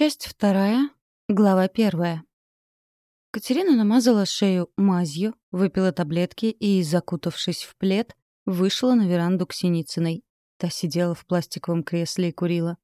Часть вторая, глава первая. Катерина намазала шею мазью, выпила таблетки и, закутавшись в плед, вышла на веранду к Синицыной. Та сидела в пластиковом кресле и курила.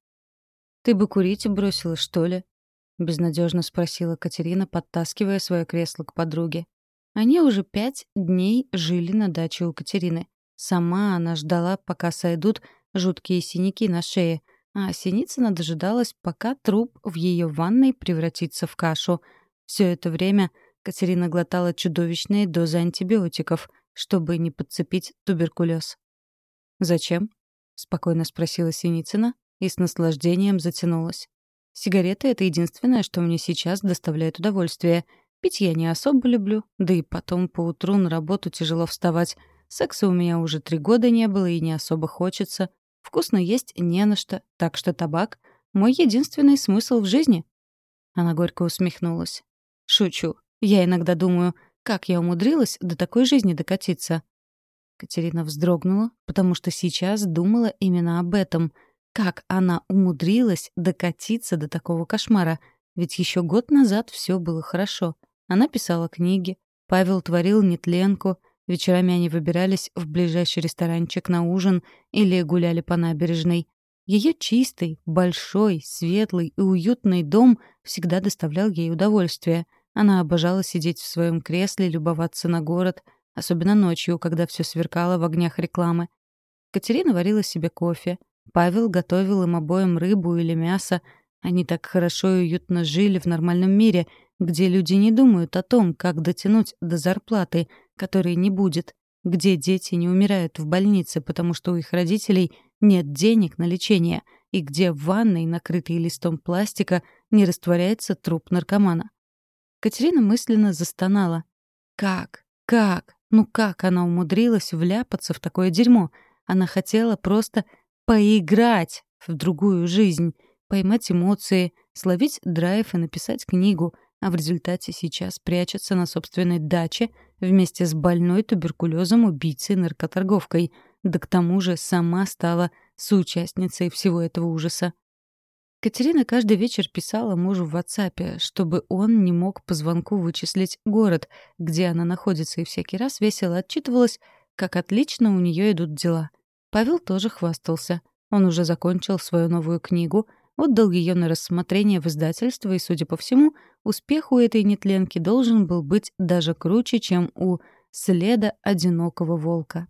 «Ты бы курить бросила, что ли?» — безнадежно спросила Катерина, подтаскивая свое кресло к подруге. Они уже пять дней жили на даче у Катерины. Сама она ждала, пока сойдут жуткие синяки на шее, а Синицына дожидалась, пока труп в ее ванной превратится в кашу. Все это время Катерина глотала чудовищные дозы антибиотиков, чтобы не подцепить туберкулез. «Зачем?» — спокойно спросила Синицына и с наслаждением затянулась. «Сигареты — это единственное, что мне сейчас доставляет удовольствие — Пить я не особо люблю, да и потом по утру на работу тяжело вставать. Секса у меня уже три года не было и не особо хочется. Вкусно есть не на что, так что табак — мой единственный смысл в жизни. Она горько усмехнулась. Шучу. Я иногда думаю, как я умудрилась до такой жизни докатиться. Катерина вздрогнула, потому что сейчас думала именно об этом. Как она умудрилась докатиться до такого кошмара? Ведь еще год назад все было хорошо. Она писала книги, Павел творил нетленку, вечерами они выбирались в ближайший ресторанчик на ужин или гуляли по набережной. Ее чистый, большой, светлый и уютный дом всегда доставлял ей удовольствие. Она обожала сидеть в своем кресле любоваться на город, особенно ночью, когда все сверкало в огнях рекламы. Катерина варила себе кофе. Павел готовил им обоим рыбу или мясо. Они так хорошо и уютно жили в нормальном мире — где люди не думают о том, как дотянуть до зарплаты, которой не будет, где дети не умирают в больнице, потому что у их родителей нет денег на лечение, и где в ванной, накрытой листом пластика, не растворяется труп наркомана. Катерина мысленно застонала. Как? Как? Ну как она умудрилась вляпаться в такое дерьмо? Она хотела просто поиграть в другую жизнь, поймать эмоции, словить драйв и написать книгу — а в результате сейчас прячется на собственной даче вместе с больной туберкулезом убийцей-наркоторговкой, да к тому же сама стала соучастницей всего этого ужаса. Катерина каждый вечер писала мужу в WhatsApp, чтобы он не мог по звонку вычислить город, где она находится, и всякий раз весело отчитывалась, как отлично у нее идут дела. Павел тоже хвастался. Он уже закончил свою новую книгу — отдал ее на рассмотрение в издательство, и, судя по всему, успех у этой нетленки должен был быть даже круче, чем у «Следа одинокого волка».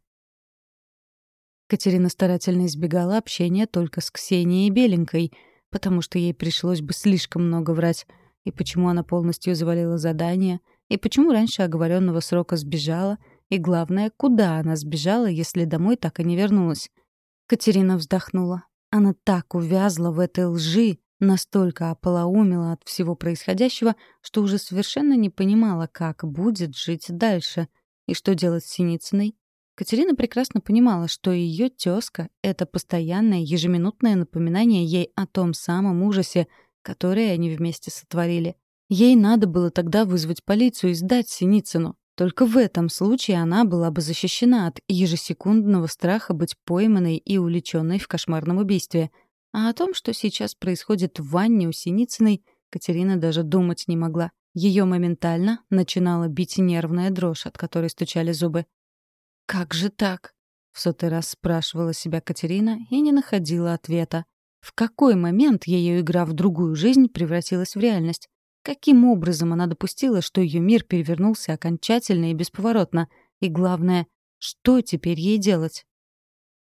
Катерина старательно избегала общения только с Ксенией Беленькой, потому что ей пришлось бы слишком много врать. И почему она полностью завалила задание, и почему раньше оговоренного срока сбежала, и, главное, куда она сбежала, если домой так и не вернулась. Катерина вздохнула. Она так увязла в этой лжи, настолько ополоумела от всего происходящего, что уже совершенно не понимала, как будет жить дальше и что делать с Синицыной. Катерина прекрасно понимала, что ее тезка — это постоянное ежеминутное напоминание ей о том самом ужасе, который они вместе сотворили. Ей надо было тогда вызвать полицию и сдать Синицыну. Только в этом случае она была бы защищена от ежесекундного страха быть пойманной и увлеченной в кошмарном убийстве. А о том, что сейчас происходит в ванне у Синицыной, Катерина даже думать не могла. Ее моментально начинала бить нервная дрожь, от которой стучали зубы. «Как же так?» — в сотый раз спрашивала себя Катерина и не находила ответа. В какой момент ее игра в другую жизнь превратилась в реальность? Каким образом она допустила, что ее мир перевернулся окончательно и бесповоротно? И главное, что теперь ей делать?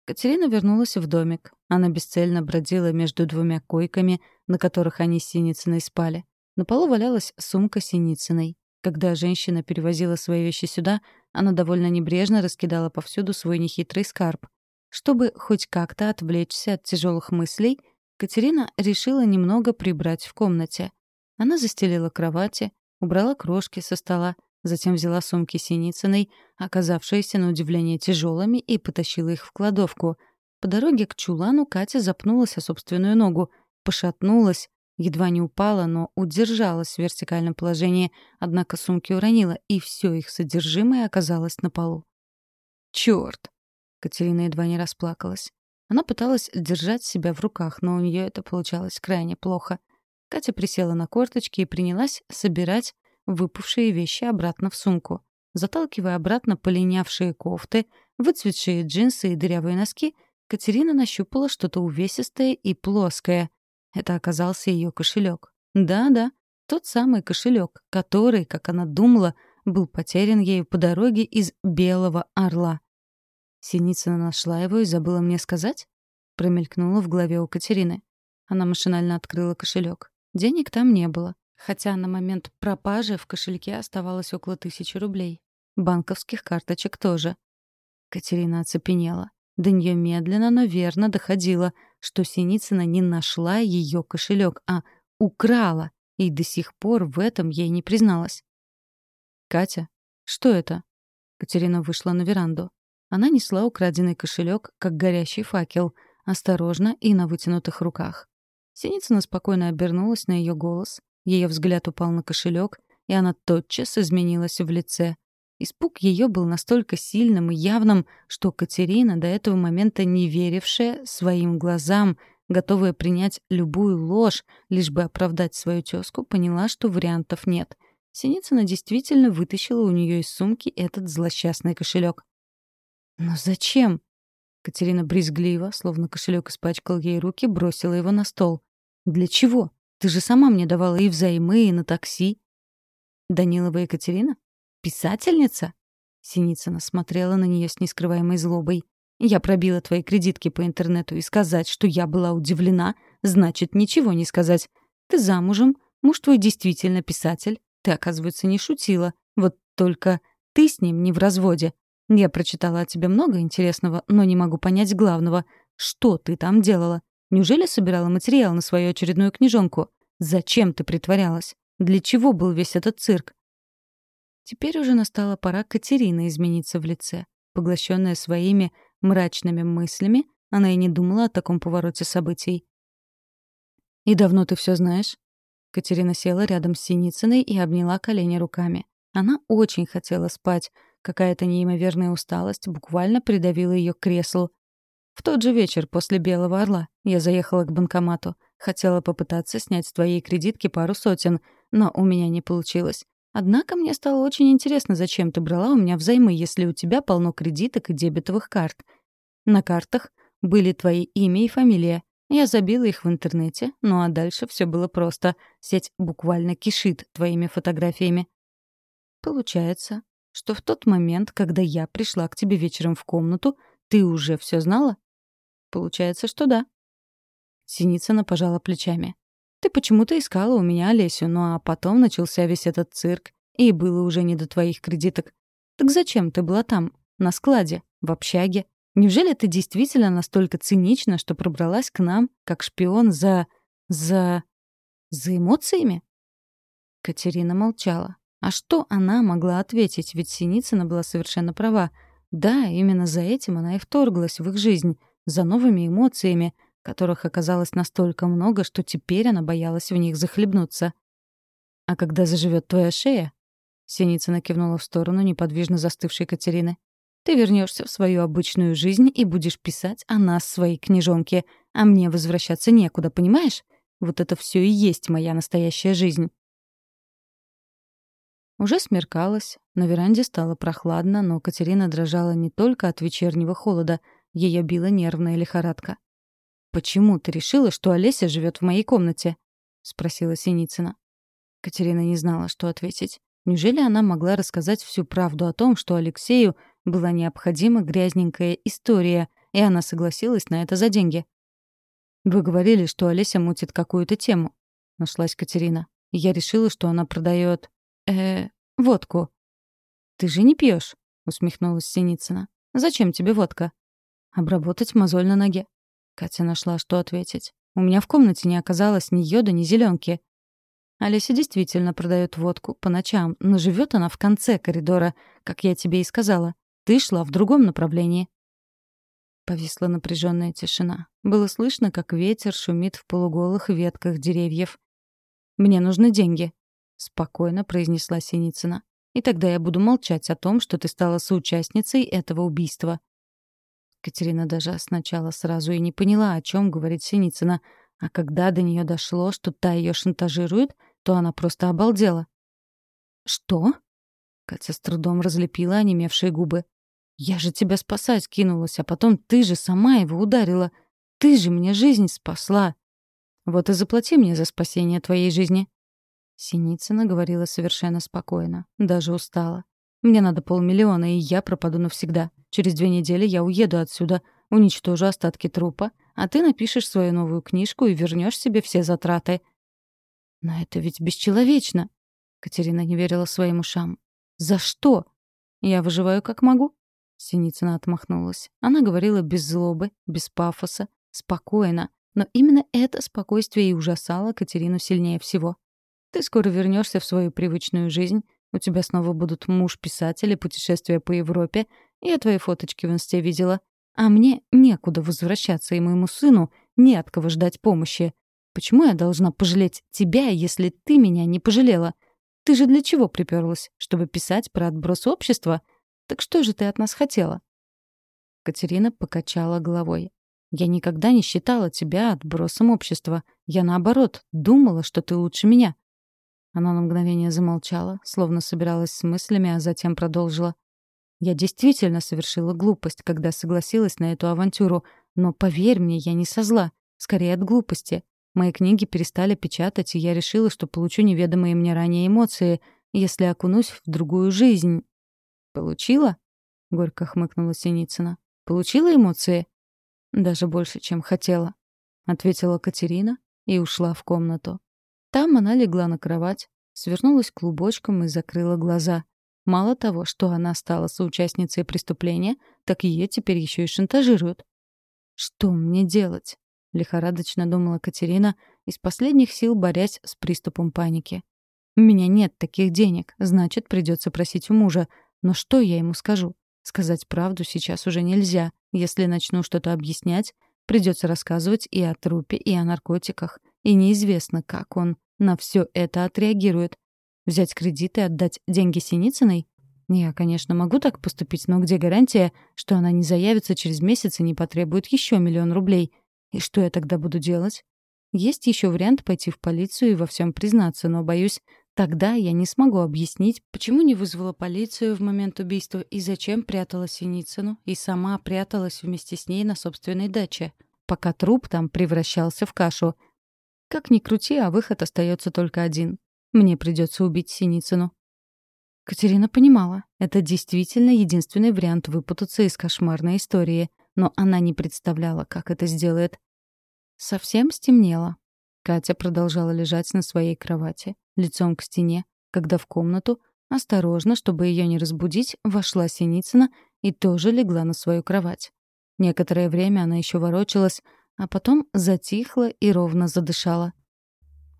Катерина вернулась в домик. Она бесцельно бродила между двумя койками, на которых они с Синицыной спали. На полу валялась сумка Синицыной. Когда женщина перевозила свои вещи сюда, она довольно небрежно раскидала повсюду свой нехитрый скарб. Чтобы хоть как-то отвлечься от тяжелых мыслей, Катерина решила немного прибрать в комнате. Она застелила кровати, убрала крошки со стола, затем взяла сумки Синицыной, оказавшиеся на удивление тяжелыми, и потащила их в кладовку. По дороге к чулану Катя запнулась о собственную ногу, пошатнулась, едва не упала, но удержалась в вертикальном положении, однако сумки уронила, и все их содержимое оказалось на полу. «Чёрт!» — Катерина едва не расплакалась. Она пыталась держать себя в руках, но у нее это получалось крайне плохо. Катя присела на корточки и принялась собирать выпавшие вещи обратно в сумку. Заталкивая обратно полинявшие кофты, выцветшие джинсы и дырявые носки, Катерина нащупала что-то увесистое и плоское. Это оказался ее кошелек. Да-да, тот самый кошелек, который, как она думала, был потерян ею по дороге из Белого Орла. Синицына нашла его и забыла мне сказать? Промелькнула в голове у Катерины. Она машинально открыла кошелек. Денег там не было, хотя на момент пропажи в кошельке оставалось около тысячи рублей. Банковских карточек тоже. Катерина оцепенела. До нее медленно, но верно доходило, что Синицына не нашла ее кошелек, а украла, и до сих пор в этом ей не призналась. «Катя, что это?» Катерина вышла на веранду. Она несла украденный кошелек, как горящий факел, осторожно и на вытянутых руках. Синицына спокойно обернулась на ее голос, ее взгляд упал на кошелек, и она тотчас изменилась в лице. Испуг ее был настолько сильным и явным, что Катерина, до этого момента не верившая своим глазам, готовая принять любую ложь, лишь бы оправдать свою тезку, поняла, что вариантов нет. Синицына действительно вытащила у нее из сумки этот злосчастный кошелек. «Но зачем?» Катерина брезгливо, словно кошелек испачкал ей руки, бросила его на стол. «Для чего? Ты же сама мне давала и взаймы, и на такси». «Данилова Екатерина? Писательница?» Синицына смотрела на нее с нескрываемой злобой. «Я пробила твои кредитки по интернету, и сказать, что я была удивлена, значит ничего не сказать. Ты замужем, муж твой действительно писатель. Ты, оказывается, не шутила. Вот только ты с ним не в разводе. Я прочитала о тебе много интересного, но не могу понять главного. Что ты там делала? Неужели собирала материал на свою очередную книжонку? Зачем ты притворялась? Для чего был весь этот цирк? Теперь уже настала пора Катерины измениться в лице. Поглощенная своими мрачными мыслями, она и не думала о таком повороте событий. «И давно ты все знаешь?» Катерина села рядом с Синицыной и обняла колени руками. Она очень хотела спать, Какая-то неимоверная усталость буквально придавила ее к креслу. В тот же вечер после «Белого орла» я заехала к банкомату. Хотела попытаться снять с твоей кредитки пару сотен, но у меня не получилось. Однако мне стало очень интересно, зачем ты брала у меня взаймы, если у тебя полно кредиток и дебетовых карт. На картах были твои имя и фамилия. Я забила их в интернете, ну а дальше все было просто. Сеть буквально кишит твоими фотографиями. Получается, что в тот момент, когда я пришла к тебе вечером в комнату, ты уже все знала? Получается, что да. Синицына пожала плечами. Ты почему-то искала у меня Олесю, ну а потом начался весь этот цирк, и было уже не до твоих кредиток. Так зачем ты была там, на складе, в общаге? Неужели ты действительно настолько цинична, что пробралась к нам, как шпион, за... за... за эмоциями?» Катерина молчала. А что она могла ответить, ведь Синицына была совершенно права. Да, именно за этим она и вторглась в их жизнь, за новыми эмоциями, которых оказалось настолько много, что теперь она боялась в них захлебнуться. «А когда заживет твоя шея?» Синицына кивнула в сторону неподвижно застывшей Катерины. «Ты вернешься в свою обычную жизнь и будешь писать о нас своей книжонке, а мне возвращаться некуда, понимаешь? Вот это все и есть моя настоящая жизнь». Уже смеркалось, на веранде стало прохладно, но Катерина дрожала не только от вечернего холода, ее била нервная лихорадка. «Почему ты решила, что Олеся живет в моей комнате?» — спросила Синицына. Катерина не знала, что ответить. Неужели она могла рассказать всю правду о том, что Алексею была необходима грязненькая история, и она согласилась на это за деньги? «Вы говорили, что Олеся мутит какую-то тему», — нашлась Катерина. «Я решила, что она продает э водку». «Ты же не пьешь, усмехнулась Синицына. «Зачем тебе водка?» «Обработать мозоль на ноге». Катя нашла, что ответить. «У меня в комнате не оказалось ни йода, ни зеленки. Олеся действительно продает водку по ночам, но живет она в конце коридора, как я тебе и сказала. Ты шла в другом направлении. Повисла напряженная тишина. Было слышно, как ветер шумит в полуголых ветках деревьев. «Мне нужны деньги», спокойно произнесла Синицына. И тогда я буду молчать о том, что ты стала соучастницей этого убийства. Катерина даже сначала сразу и не поняла, о чем говорит Синицына. А когда до нее дошло, что та ее шантажирует, то она просто обалдела. «Что?» Катя с трудом разлепила онемевшие губы. «Я же тебя спасать кинулась, а потом ты же сама его ударила. Ты же мне жизнь спасла!» «Вот и заплати мне за спасение твоей жизни!» Синицына говорила совершенно спокойно, даже устала. «Мне надо полмиллиона, и я пропаду навсегда. Через две недели я уеду отсюда, уничтожу остатки трупа, а ты напишешь свою новую книжку и вернешь себе все затраты». «Но это ведь бесчеловечно!» Катерина не верила своим ушам. «За что?» «Я выживаю как могу». Синицына отмахнулась. Она говорила без злобы, без пафоса, спокойно. Но именно это спокойствие и ужасало Катерину сильнее всего. «Ты скоро вернешься в свою привычную жизнь. У тебя снова будут муж-писатель и путешествия по Европе. Я твои фоточки в инсте видела. А мне некуда возвращаться, и моему сыну не от кого ждать помощи. Почему я должна пожалеть тебя, если ты меня не пожалела? Ты же для чего приперлась? Чтобы писать про отброс общества? Так что же ты от нас хотела?» Катерина покачала головой. «Я никогда не считала тебя отбросом общества. Я, наоборот, думала, что ты лучше меня». Она на мгновение замолчала, словно собиралась с мыслями, а затем продолжила. «Я действительно совершила глупость, когда согласилась на эту авантюру, но, поверь мне, я не со зла, скорее от глупости. Мои книги перестали печатать, и я решила, что получу неведомые мне ранее эмоции, если окунусь в другую жизнь. «Получила?» — горько хмыкнула Синицына. «Получила эмоции?» «Даже больше, чем хотела», — ответила Катерина и ушла в комнату. Там она легла на кровать, свернулась клубочком и закрыла глаза. Мало того, что она стала соучастницей преступления, так ее теперь еще и шантажируют. «Что мне делать?» — лихорадочно думала Катерина, из последних сил борясь с приступом паники. «У меня нет таких денег, значит, придется просить у мужа. Но что я ему скажу? Сказать правду сейчас уже нельзя. Если начну что-то объяснять, придется рассказывать и о трупе, и о наркотиках. И неизвестно, как он на все это отреагирует. Взять кредит и отдать деньги Синицыной? Я, конечно, могу так поступить, но где гарантия, что она не заявится через месяц и не потребует еще миллион рублей? И что я тогда буду делать? Есть еще вариант пойти в полицию и во всем признаться, но, боюсь, тогда я не смогу объяснить, почему не вызвала полицию в момент убийства и зачем прятала Синицыну, и сама пряталась вместе с ней на собственной даче, пока труп там превращался в кашу. Как ни крути, а выход остается только один. Мне придется убить Синицыну. Катерина понимала, это действительно единственный вариант выпутаться из кошмарной истории, но она не представляла, как это сделает. Совсем стемнело. Катя продолжала лежать на своей кровати, лицом к стене, когда в комнату, осторожно, чтобы ее не разбудить, вошла Синицына и тоже легла на свою кровать. Некоторое время она еще ворочалась, а потом затихла и ровно задышала.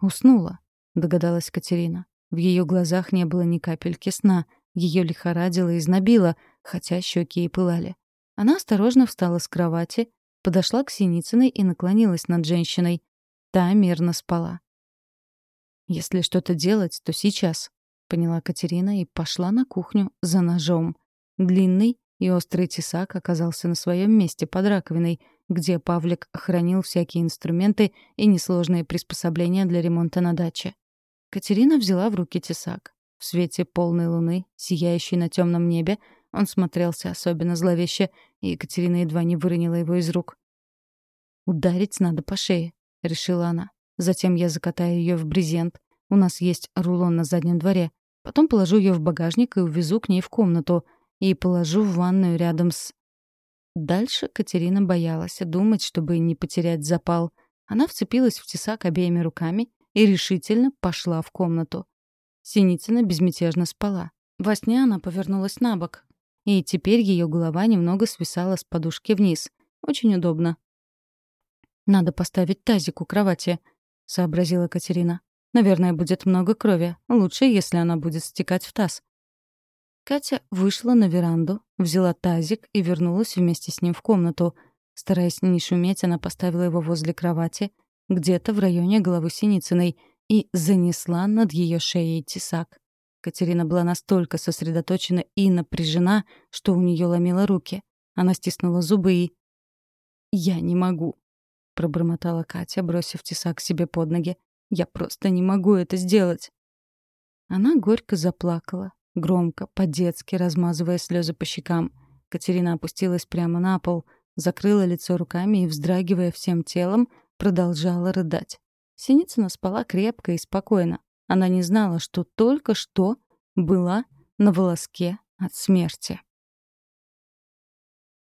«Уснула», — догадалась Катерина. В ее глазах не было ни капельки сна, ее лихорадило и знобило, хотя щеки и пылали. Она осторожно встала с кровати, подошла к Синицыной и наклонилась над женщиной. Та мирно спала. «Если что-то делать, то сейчас», — поняла Катерина и пошла на кухню за ножом. Длинный и острый тесак оказался на своем месте под раковиной, где Павлик хранил всякие инструменты и несложные приспособления для ремонта на даче. Катерина взяла в руки тесак. В свете полной луны, сияющей на темном небе, он смотрелся особенно зловеще, и Екатерина едва не выронила его из рук. «Ударить надо по шее», — решила она. «Затем я закатаю ее в брезент. У нас есть рулон на заднем дворе. Потом положу ее в багажник и увезу к ней в комнату. И положу в ванную рядом с...» Дальше Катерина боялась думать, чтобы не потерять запал. Она вцепилась в тесак обеими руками и решительно пошла в комнату. Синицына безмятежно спала. Во сне она повернулась на бок, и теперь ее голова немного свисала с подушки вниз. Очень удобно. «Надо поставить тазик у кровати», — сообразила Катерина. «Наверное, будет много крови. Лучше, если она будет стекать в таз». Катя вышла на веранду, взяла тазик и вернулась вместе с ним в комнату. Стараясь не шуметь, она поставила его возле кровати, где-то в районе головы Синицыной, и занесла над ее шеей тесак. Катерина была настолько сосредоточена и напряжена, что у нее ломило руки. Она стиснула зубы и... «Я не могу», — пробормотала Катя, бросив тесак себе под ноги. «Я просто не могу это сделать!» Она горько заплакала, громко, по-детски размазывая слезы по щекам. Катерина опустилась прямо на пол, закрыла лицо руками и, вздрагивая всем телом, продолжала рыдать. Синицына спала крепко и спокойно. Она не знала, что только что была на волоске от смерти.